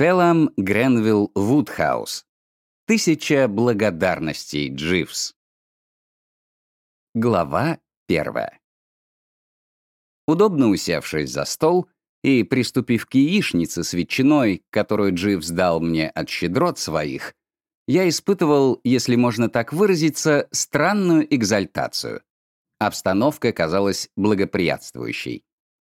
Пелам Гренвилл Вудхаус. Тысяча благодарностей, Дживс. Глава первая. Удобно усевшись за стол и приступив к яичнице с ветчиной, которую Дживс дал мне от щедрот своих, я испытывал, если можно так выразиться, странную экзальтацию. Обстановка казалась благоприятствующей.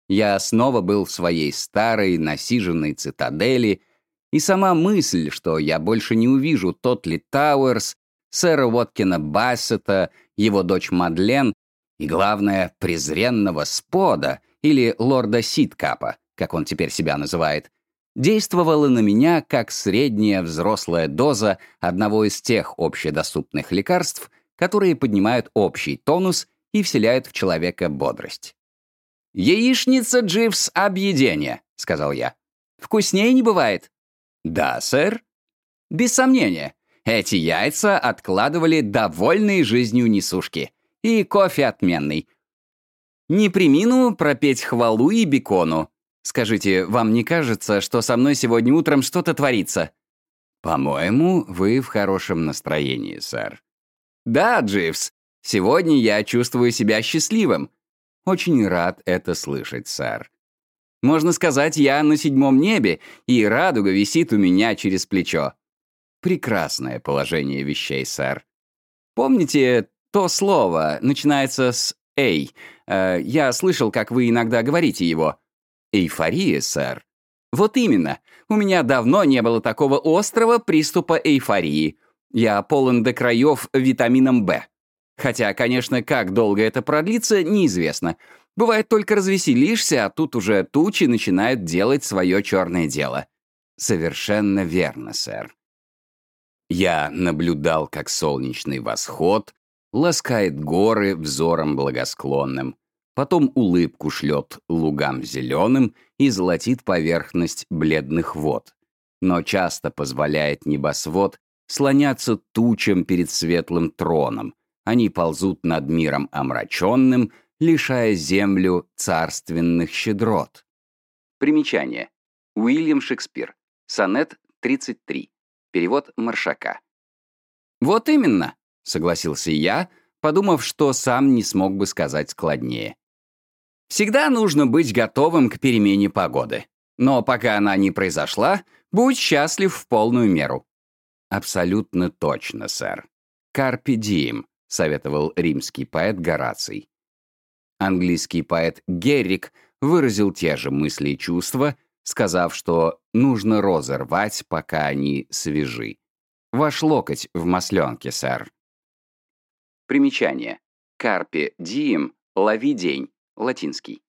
Я снова был в своей старой, насиженной цитадели, и сама мысль, что я больше не увижу Тотли Тауэрс, сэра Уоткина Бассета, его дочь Мадлен и, главное, презренного Спода или лорда Ситкапа, как он теперь себя называет, действовала на меня как средняя взрослая доза одного из тех общедоступных лекарств, которые поднимают общий тонус и вселяют в человека бодрость. «Яичница Дживс объедение», — сказал я. «Вкуснее не бывает». «Да, сэр». «Без сомнения. Эти яйца откладывали довольные жизнью несушки. И кофе отменный. Не примину пропеть хвалу и бекону. Скажите, вам не кажется, что со мной сегодня утром что-то творится?» «По-моему, вы в хорошем настроении, сэр». «Да, Дживс. Сегодня я чувствую себя счастливым. Очень рад это слышать, сэр. Можно сказать, я на седьмом небе, и радуга висит у меня через плечо. Прекрасное положение вещей, сэр. Помните то слово, начинается с «эй». Э, я слышал, как вы иногда говорите его. Эйфория, сэр. Вот именно. У меня давно не было такого острого приступа эйфории. Я полон до краев витамином «Б». Хотя, конечно, как долго это продлится, неизвестно. Бывает, только развеселишься, а тут уже тучи начинают делать свое черное дело. Совершенно верно, сэр. Я наблюдал, как солнечный восход ласкает горы взором благосклонным, потом улыбку шлет лугам зеленым и золотит поверхность бледных вод, но часто позволяет небосвод слоняться тучам перед светлым троном, они ползут над миром омраченным, лишая землю царственных щедрот. Примечание. Уильям Шекспир. Сонет 33. Перевод Маршака. «Вот именно», — согласился я, подумав, что сам не смог бы сказать складнее. «Всегда нужно быть готовым к перемене погоды. Но пока она не произошла, будь счастлив в полную меру». «Абсолютно точно, сэр. Карпи дием советовал римский поэт Гораций. Английский поэт Геррик выразил те же мысли и чувства, сказав, что нужно розы рвать, пока они свежи. Ваш локоть в масленке, сэр. Примечание. Карпе дием, лови день, латинский.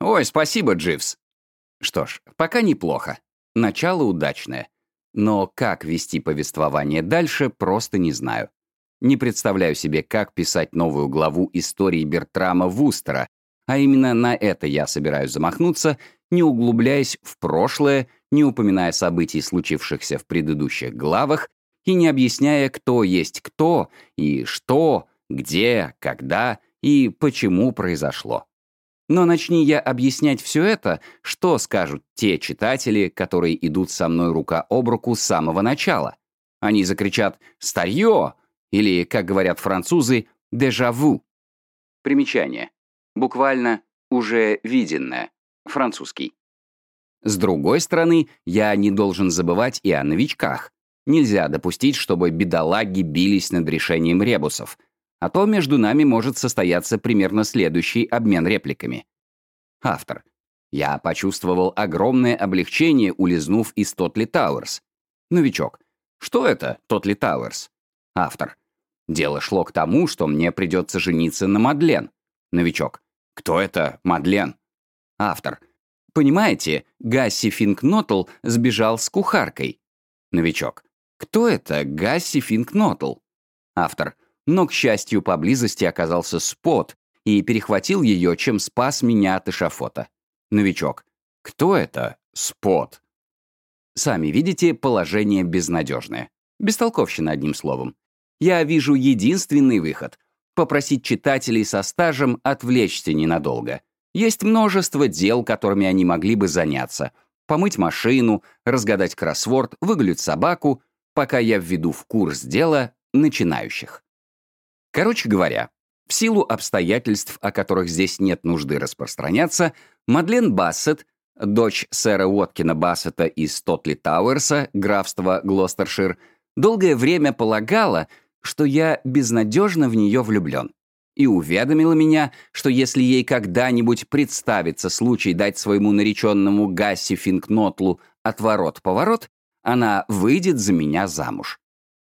Ой, спасибо, Дживс. Что ж, пока неплохо. Начало удачное. Но как вести повествование дальше, просто не знаю. Не представляю себе, как писать новую главу истории Бертрама Вустера, а именно на это я собираюсь замахнуться, не углубляясь в прошлое, не упоминая событий, случившихся в предыдущих главах, и не объясняя, кто есть кто, и что, где, когда и почему произошло. Но начни я объяснять все это, что скажут те читатели, которые идут со мной рука об руку с самого начала? Они закричат «Старье! Или, как говорят французы, дежаву. Примечание. Буквально «уже виденное». Французский. С другой стороны, я не должен забывать и о новичках. Нельзя допустить, чтобы бедолаги бились над решением ребусов, а то между нами может состояться примерно следующий обмен репликами. Автор. Я почувствовал огромное облегчение, улизнув из Тотли Тауэрс. Новичок. Что это, Тотли Тауэрс? Автор. Дело шло к тому, что мне придется жениться на Мадлен. Новичок. Кто это Мадлен? Автор. Понимаете, Гасси Финкнотл сбежал с кухаркой. Новичок. Кто это Гасси Финкнотл? Автор. Но, к счастью, поблизости оказался Спот и перехватил ее, чем спас меня от эшафота. Новичок. Кто это Спот? Сами видите, положение безнадежное. Бестолковщина, одним словом я вижу единственный выход — попросить читателей со стажем отвлечься ненадолго. Есть множество дел, которыми они могли бы заняться. помыть машину, разгадать кроссворд, выгулять собаку, пока я введу в курс дела начинающих. Короче говоря, в силу обстоятельств, о которых здесь нет нужды распространяться, Мадлен Бассет, дочь сэра Уоткина Бассета из Тотли Тауэрса, графства Глостершир, долгое время полагала, что я безнадежно в нее влюблен, и уведомила меня, что если ей когда-нибудь представится случай дать своему нареченному Гасси Финкнотлу отворот-поворот, она выйдет за меня замуж.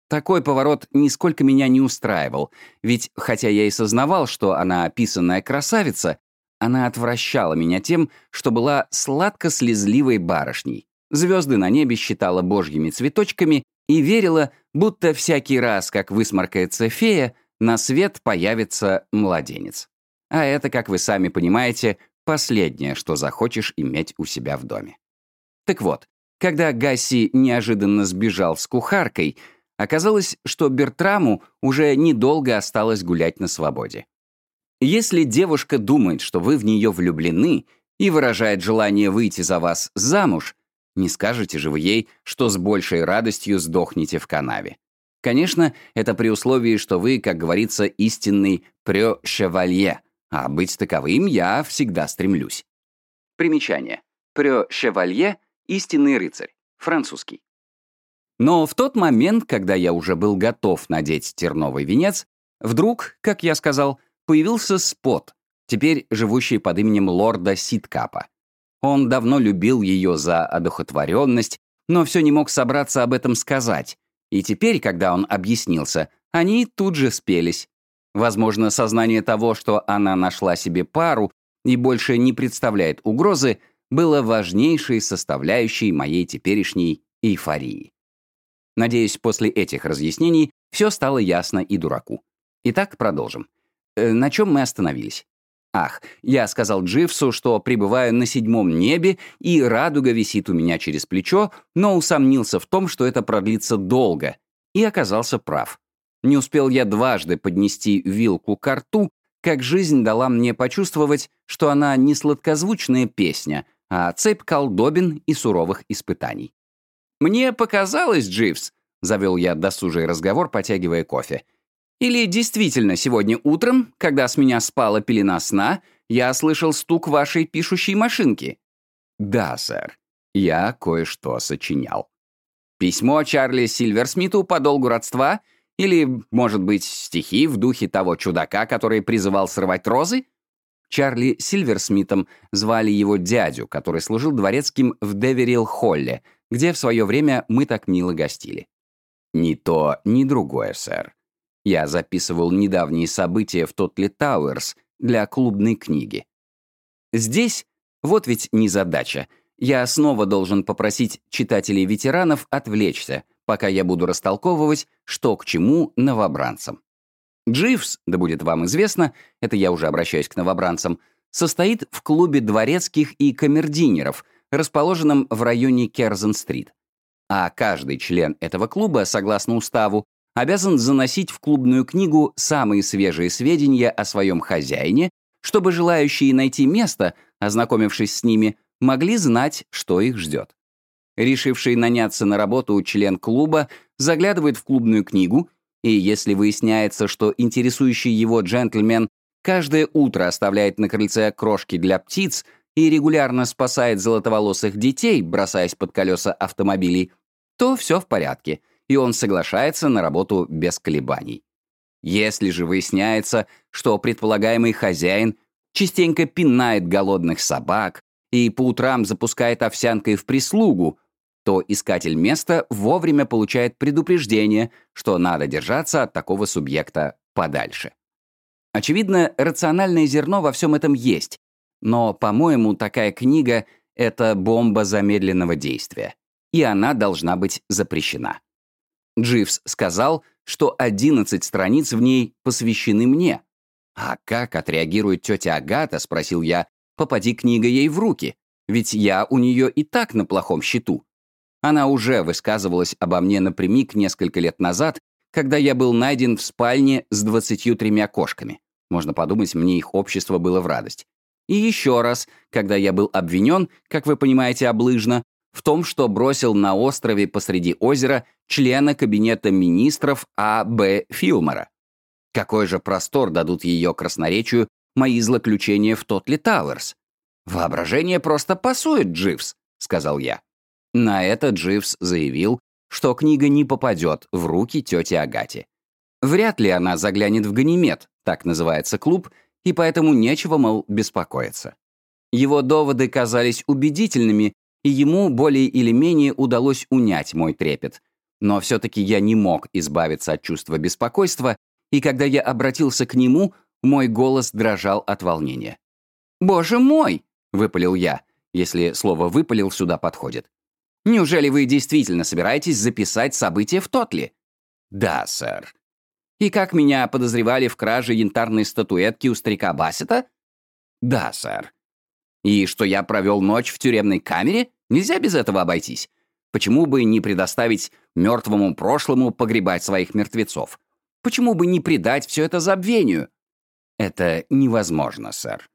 Такой поворот нисколько меня не устраивал, ведь, хотя я и сознавал, что она описанная красавица, она отвращала меня тем, что была сладко-слезливой барышней. Звезды на небе считала божьими цветочками и верила, будто всякий раз, как высморкается фея, на свет появится младенец. А это, как вы сами понимаете, последнее, что захочешь иметь у себя в доме. Так вот, когда Гасси неожиданно сбежал с кухаркой — Оказалось, что Бертраму уже недолго осталось гулять на свободе. Если девушка думает, что вы в нее влюблены и выражает желание выйти за вас замуж, не скажете же вы ей, что с большей радостью сдохнете в канаве. Конечно, это при условии, что вы, как говорится, истинный прё-шевалье, а быть таковым я всегда стремлюсь. Примечание. Прё-шевалье — истинный рыцарь, французский. Но в тот момент, когда я уже был готов надеть терновый венец, вдруг, как я сказал, появился Спот, теперь живущий под именем лорда Ситкапа. Он давно любил ее за одухотворенность, но все не мог собраться об этом сказать. И теперь, когда он объяснился, они тут же спелись. Возможно, сознание того, что она нашла себе пару и больше не представляет угрозы, было важнейшей составляющей моей теперешней эйфории. Надеюсь, после этих разъяснений все стало ясно и дураку. Итак, продолжим. Э, на чем мы остановились? Ах, я сказал Дживсу, что пребываю на седьмом небе, и радуга висит у меня через плечо, но усомнился в том, что это продлится долго, и оказался прав. Не успел я дважды поднести вилку к рту, как жизнь дала мне почувствовать, что она не сладкозвучная песня, а цепь колдобин и суровых испытаний. «Мне показалось, Дживс», — завел я досужий разговор, потягивая кофе. «Или действительно сегодня утром, когда с меня спала пелена сна, я слышал стук вашей пишущей машинки?» «Да, сэр. Я кое-что сочинял». «Письмо Чарли Сильверсмиту по долгу родства? Или, может быть, стихи в духе того чудака, который призывал срывать розы?» Чарли Сильверсмитом звали его дядю, который служил дворецким в Деверилл-Холле — где в свое время мы так мило гостили. Ни то, ни другое, сэр. Я записывал недавние события в Тотли Тауэрс для клубной книги. Здесь, вот ведь незадача, я снова должен попросить читателей-ветеранов отвлечься, пока я буду растолковывать, что к чему новобранцам. Дживс, да будет вам известно, это я уже обращаюсь к новобранцам, состоит в клубе дворецких и камердинеров — расположенном в районе Керзен-стрит. А каждый член этого клуба, согласно уставу, обязан заносить в клубную книгу самые свежие сведения о своем хозяине, чтобы желающие найти место, ознакомившись с ними, могли знать, что их ждет. Решивший наняться на работу член клуба заглядывает в клубную книгу, и если выясняется, что интересующий его джентльмен каждое утро оставляет на крыльце крошки для птиц, и регулярно спасает золотоволосых детей, бросаясь под колеса автомобилей, то все в порядке, и он соглашается на работу без колебаний. Если же выясняется, что предполагаемый хозяин частенько пинает голодных собак и по утрам запускает овсянкой в прислугу, то искатель места вовремя получает предупреждение, что надо держаться от такого субъекта подальше. Очевидно, рациональное зерно во всем этом есть, но, по-моему, такая книга — это бомба замедленного действия, и она должна быть запрещена. Дживс сказал, что 11 страниц в ней посвящены мне. «А как отреагирует тетя Агата?» — спросил я. «Попади книга ей в руки, ведь я у нее и так на плохом счету». Она уже высказывалась обо мне напрямик несколько лет назад, когда я был найден в спальне с двадцатью тремя кошками. Можно подумать, мне их общество было в радость. И еще раз, когда я был обвинен, как вы понимаете, облыжно, в том, что бросил на острове посреди озера члена кабинета министров А. Б. Филмора. Какой же простор дадут ее красноречию мои злоключения в Тотли Тауэрс? «Воображение просто пасует, Дживс», — сказал я. На это Дживс заявил, что книга не попадет в руки тети Агати. Вряд ли она заглянет в Ганимед, так называется клуб, и поэтому нечего, мол, беспокоиться. Его доводы казались убедительными, и ему более или менее удалось унять мой трепет. Но все-таки я не мог избавиться от чувства беспокойства, и когда я обратился к нему, мой голос дрожал от волнения. «Боже мой!» — выпалил я, если слово «выпалил» сюда подходит. «Неужели вы действительно собираетесь записать события в Тотли?» «Да, сэр». «И как меня подозревали в краже янтарной статуэтки у старика Бассета?» «Да, сэр». «И что я провел ночь в тюремной камере? Нельзя без этого обойтись. Почему бы не предоставить мертвому прошлому погребать своих мертвецов? Почему бы не предать все это забвению?» «Это невозможно, сэр».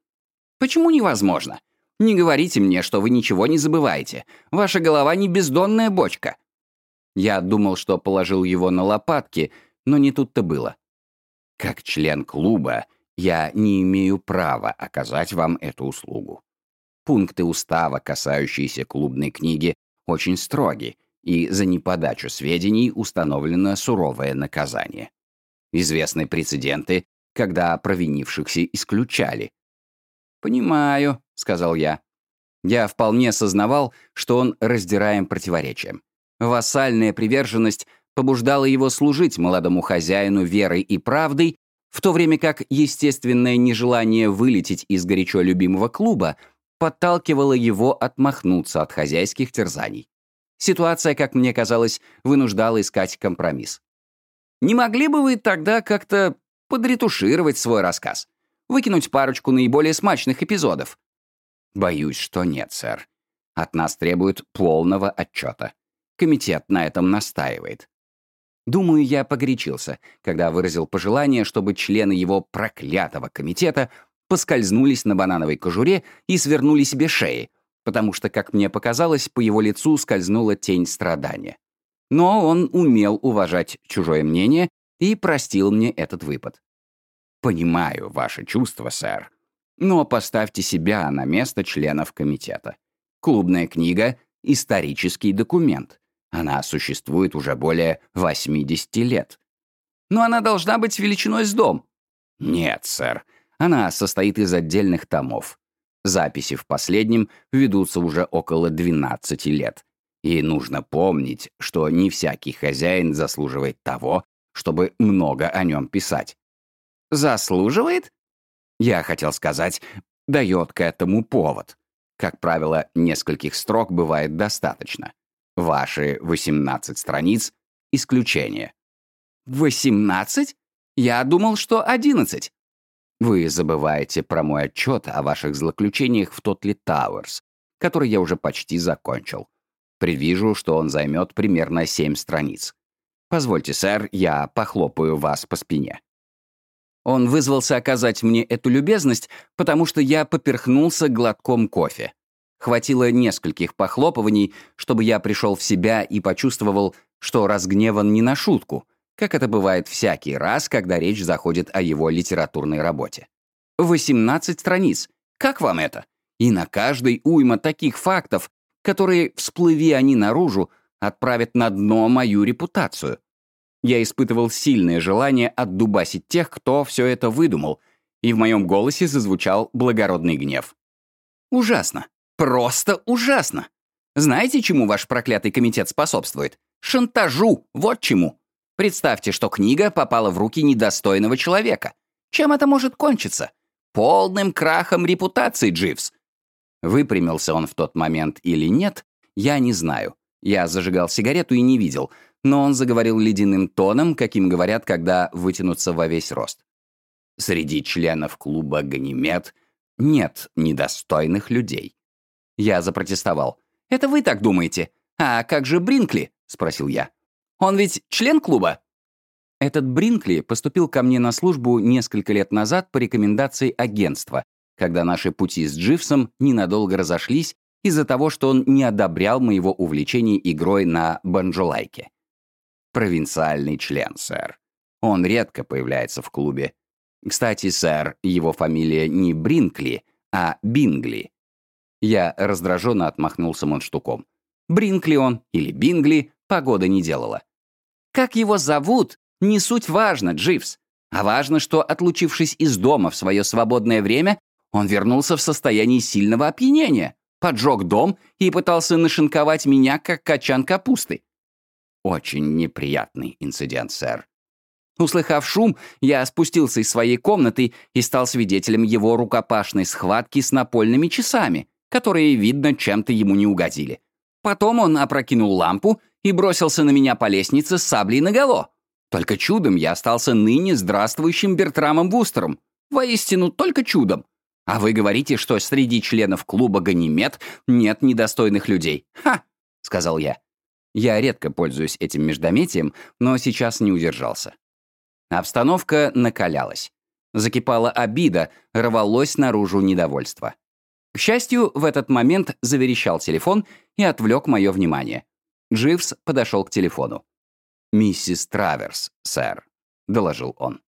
«Почему невозможно? Не говорите мне, что вы ничего не забываете. Ваша голова не бездонная бочка». Я думал, что положил его на лопатки, но не тут-то было. Как член клуба, я не имею права оказать вам эту услугу. Пункты устава, касающиеся клубной книги, очень строги, и за неподачу сведений установлено суровое наказание. Известны прецеденты, когда провинившихся исключали. «Понимаю», — сказал я. Я вполне сознавал, что он раздираем противоречием. Вассальная приверженность побуждала его служить молодому хозяину верой и правдой, в то время как естественное нежелание вылететь из горячо любимого клуба подталкивало его отмахнуться от хозяйских терзаний. Ситуация, как мне казалось, вынуждала искать компромисс. «Не могли бы вы тогда как-то подретушировать свой рассказ? Выкинуть парочку наиболее смачных эпизодов?» Боюсь, что нет, сэр. От нас требуют полного отчета. Комитет на этом настаивает. Думаю, я погорячился, когда выразил пожелание, чтобы члены его проклятого комитета поскользнулись на банановой кожуре и свернули себе шеи, потому что, как мне показалось, по его лицу скользнула тень страдания. Но он умел уважать чужое мнение и простил мне этот выпад. «Понимаю ваши чувства, сэр. Но поставьте себя на место членов комитета. Клубная книга — исторический документ. Она существует уже более 80 лет. Но она должна быть величиной с дом. Нет, сэр. Она состоит из отдельных томов. Записи в последнем ведутся уже около 12 лет. И нужно помнить, что не всякий хозяин заслуживает того, чтобы много о нем писать. «Заслуживает?» Я хотел сказать, дает к этому повод. Как правило, нескольких строк бывает достаточно. Ваши 18 страниц — исключение. 18? Я думал, что 11. Вы забываете про мой отчет о ваших злоключениях в Тотли Тауэрс, который я уже почти закончил. Предвижу, что он займет примерно 7 страниц. Позвольте, сэр, я похлопаю вас по спине. Он вызвался оказать мне эту любезность, потому что я поперхнулся глотком кофе. Хватило нескольких похлопываний, чтобы я пришел в себя и почувствовал, что разгневан не на шутку, как это бывает всякий раз, когда речь заходит о его литературной работе. 18 страниц. Как вам это? И на каждой уйма таких фактов, которые, всплыви они наружу, отправят на дно мою репутацию. Я испытывал сильное желание отдубасить тех, кто все это выдумал, и в моем голосе зазвучал благородный гнев. Ужасно. Просто ужасно. Знаете, чему ваш проклятый комитет способствует? Шантажу, вот чему. Представьте, что книга попала в руки недостойного человека. Чем это может кончиться? Полным крахом репутации, Дживс. Выпрямился он в тот момент или нет, я не знаю. Я зажигал сигарету и не видел, но он заговорил ледяным тоном, каким говорят, когда вытянутся во весь рост. Среди членов клуба «Ганимед» нет недостойных людей. Я запротестовал. «Это вы так думаете? А как же Бринкли?» — спросил я. «Он ведь член клуба?» Этот Бринкли поступил ко мне на службу несколько лет назад по рекомендации агентства, когда наши пути с Дживсом ненадолго разошлись, из-за того, что он не одобрял моего увлечения игрой на банджолайке. Провинциальный член, сэр. Он редко появляется в клубе. Кстати, сэр, его фамилия не Бринкли, а Бингли. Я раздраженно отмахнулся мундштуком. Бринкли он или Бингли, погода не делала. Как его зовут, не суть важно, Дживс. А важно, что, отлучившись из дома в свое свободное время, он вернулся в состоянии сильного опьянения, поджег дом и пытался нашинковать меня, как качан капусты. Очень неприятный инцидент, сэр. Услыхав шум, я спустился из своей комнаты и стал свидетелем его рукопашной схватки с напольными часами, которые, видно, чем-то ему не угодили. Потом он опрокинул лампу и бросился на меня по лестнице с саблей наголо. Только чудом я остался ныне здравствующим Бертрамом Вустером. Воистину, только чудом. А вы говорите, что среди членов клуба «Ганимед» нет недостойных людей. Ха!» — сказал я. Я редко пользуюсь этим междометием, но сейчас не удержался. Обстановка накалялась. Закипала обида, рвалось наружу недовольство. К счастью, в этот момент заверещал телефон и отвлек мое внимание. Дживс подошел к телефону. «Миссис Траверс, сэр», — доложил он.